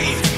saved.